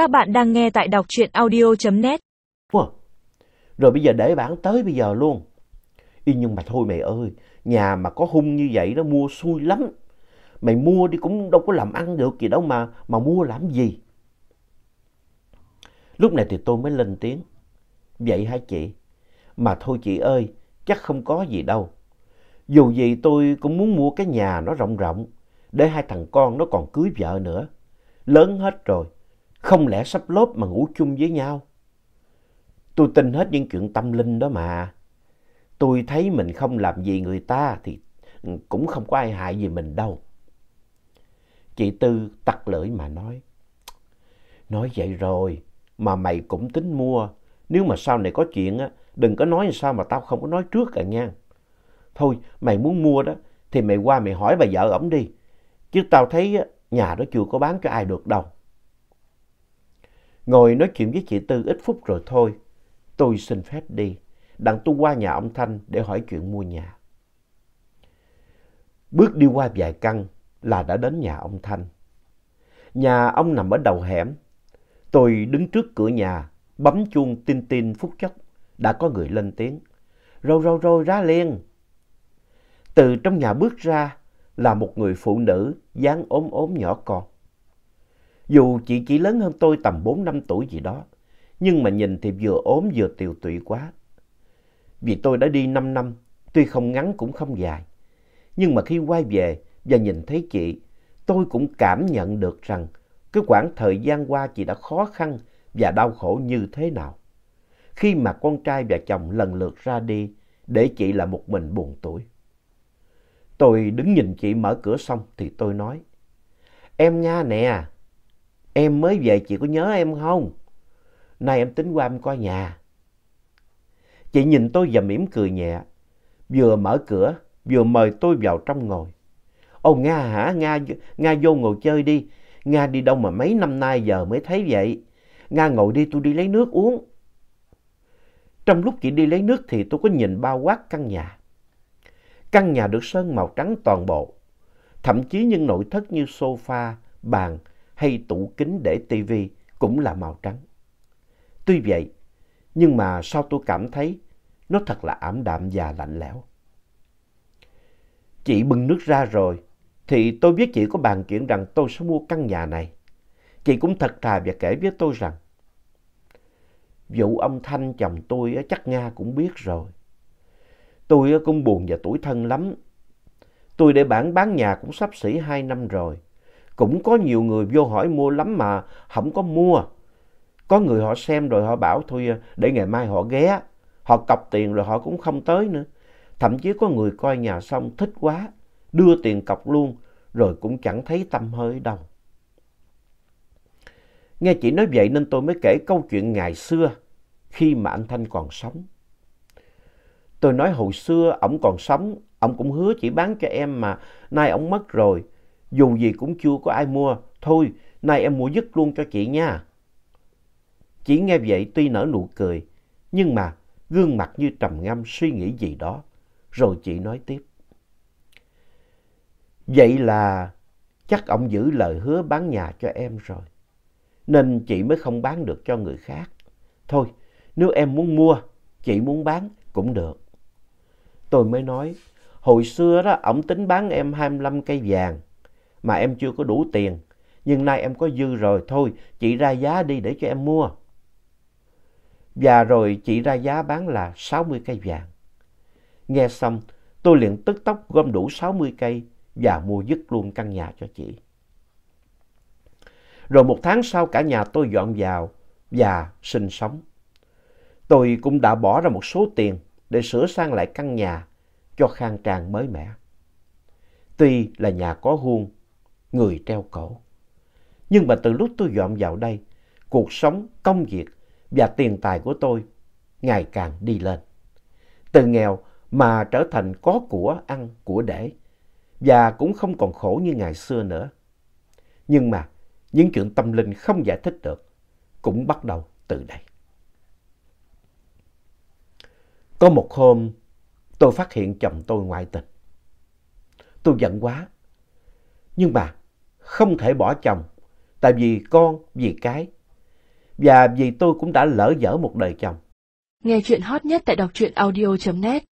Các bạn đang nghe tại đọc truyện audio.net. Wow. Rồi bây giờ để bản tới bây giờ luôn. Y nhưng mà thôi mày ơi, nhà mà có hung như vậy đó mua xui lắm. Mày mua đi cũng đâu có làm ăn được gì đâu mà, mà mua làm gì. Lúc này thì tôi mới lên tiếng. Vậy hả chị? Mà thôi chị ơi, chắc không có gì đâu. Dù gì tôi cũng muốn mua cái nhà nó rộng rộng, để hai thằng con nó còn cưới vợ nữa. Lớn hết rồi, không lẽ sắp lớp mà ngủ chung với nhau? Tôi tin hết những chuyện tâm linh đó mà. Tôi thấy mình không làm gì người ta thì cũng không có ai hại gì mình đâu. Chị Tư tặc lưỡi mà nói. Nói vậy rồi, mà mày cũng tính mua. Nếu mà sau này có chuyện á, đừng có nói sao mà tao không có nói trước cả nha. Thôi, mày muốn mua đó, thì mày qua mày hỏi bà vợ ổng đi. Chứ tao thấy nhà đó chưa có bán cho ai được đâu. Ngồi nói chuyện với chị Tư ít phút rồi thôi, tôi xin phép đi. Đặng tôi qua nhà ông Thanh để hỏi chuyện mua nhà. Bước đi qua vài căn là đã đến nhà ông Thanh. Nhà ông nằm ở đầu hẻm. Tôi đứng trước cửa nhà, bấm chuông tin tin phút chốc. Đã có người lên tiếng. Rồi rồi rồi ra liền. Từ trong nhà bước ra là một người phụ nữ dáng ốm ốm nhỏ con. Dù chị chỉ lớn hơn tôi tầm 4 năm tuổi gì đó, nhưng mà nhìn thì vừa ốm vừa tiều tụy quá. Vì tôi đã đi 5 năm, tuy không ngắn cũng không dài. Nhưng mà khi quay về và nhìn thấy chị, tôi cũng cảm nhận được rằng cái quãng thời gian qua chị đã khó khăn và đau khổ như thế nào. Khi mà con trai và chồng lần lượt ra đi, để chị là một mình buồn tuổi. Tôi đứng nhìn chị mở cửa xong thì tôi nói, Em nha nè, em mới về chị có nhớ em không? Nay em tính qua em coi nhà. Chị nhìn tôi và mỉm cười nhẹ, vừa mở cửa, vừa mời tôi vào trong ngồi. Ồ Nga hả? Nga, Nga vô ngồi chơi đi. Nga đi đâu mà mấy năm nay giờ mới thấy vậy? Nga ngồi đi tôi đi lấy nước uống. Trong lúc chị đi lấy nước thì tôi có nhìn bao quát căn nhà. Căn nhà được sơn màu trắng toàn bộ. Thậm chí những nội thất như sofa, bàn hay tủ kính để tivi cũng là màu trắng. Tuy vậy, nhưng mà sao tôi cảm thấy nó thật là ảm đạm và lạnh lẽo. Chị bưng nước ra rồi, thì tôi biết chị có bàn chuyện rằng tôi sẽ mua căn nhà này. Chị cũng thật thà và kể với tôi rằng, vụ ông Thanh chồng tôi chắc Nga cũng biết rồi. Tôi cũng buồn và tủi thân lắm. Tôi để bản bán nhà cũng sắp xỉ hai năm rồi. Cũng có nhiều người vô hỏi mua lắm mà không có mua. Có người họ xem rồi họ bảo thôi à, để ngày mai họ ghé. Họ cọc tiền rồi họ cũng không tới nữa. Thậm chí có người coi nhà xong thích quá, đưa tiền cọc luôn rồi cũng chẳng thấy tâm hơi đâu. Nghe chị nói vậy nên tôi mới kể câu chuyện ngày xưa khi mà anh Thanh còn sống. Tôi nói hồi xưa ổng còn sống, ổng cũng hứa chỉ bán cho em mà nay ổng mất rồi. Dù gì cũng chưa có ai mua, thôi nay em mua dứt luôn cho chị nha. Chị nghe vậy tuy nở nụ cười, nhưng mà gương mặt như trầm ngâm suy nghĩ gì đó. Rồi chị nói tiếp. Vậy là chắc ông giữ lời hứa bán nhà cho em rồi. Nên chị mới không bán được cho người khác. Thôi, nếu em muốn mua, chị muốn bán cũng được. Tôi mới nói, hồi xưa đó, ổng tính bán em 25 cây vàng, mà em chưa có đủ tiền. Nhưng nay em có dư rồi, thôi, chị ra giá đi để cho em mua. Và rồi chị ra giá bán là 60 cây vàng. Nghe xong, tôi liền tức tốc gom đủ 60 cây và mua dứt luôn căn nhà cho chị. Rồi một tháng sau cả nhà tôi dọn vào và sinh sống. Tôi cũng đã bỏ ra một số tiền để sửa sang lại căn nhà cho khang trang mới mẻ. Tuy là nhà có huông, người treo cổ. Nhưng mà từ lúc tôi dọn vào đây, cuộc sống, công việc và tiền tài của tôi ngày càng đi lên. Từ nghèo mà trở thành có của ăn, của để và cũng không còn khổ như ngày xưa nữa. Nhưng mà những chuyện tâm linh không giải thích được cũng bắt đầu từ đây. Có một hôm tôi phát hiện chồng tôi ngoại tình. Tôi giận quá. Nhưng mà không thể bỏ chồng tại vì con, vì cái. và vì tôi cũng đã lỡ dở một đời chồng. Nghe chuyện hot nhất tại đọc truyện audio.net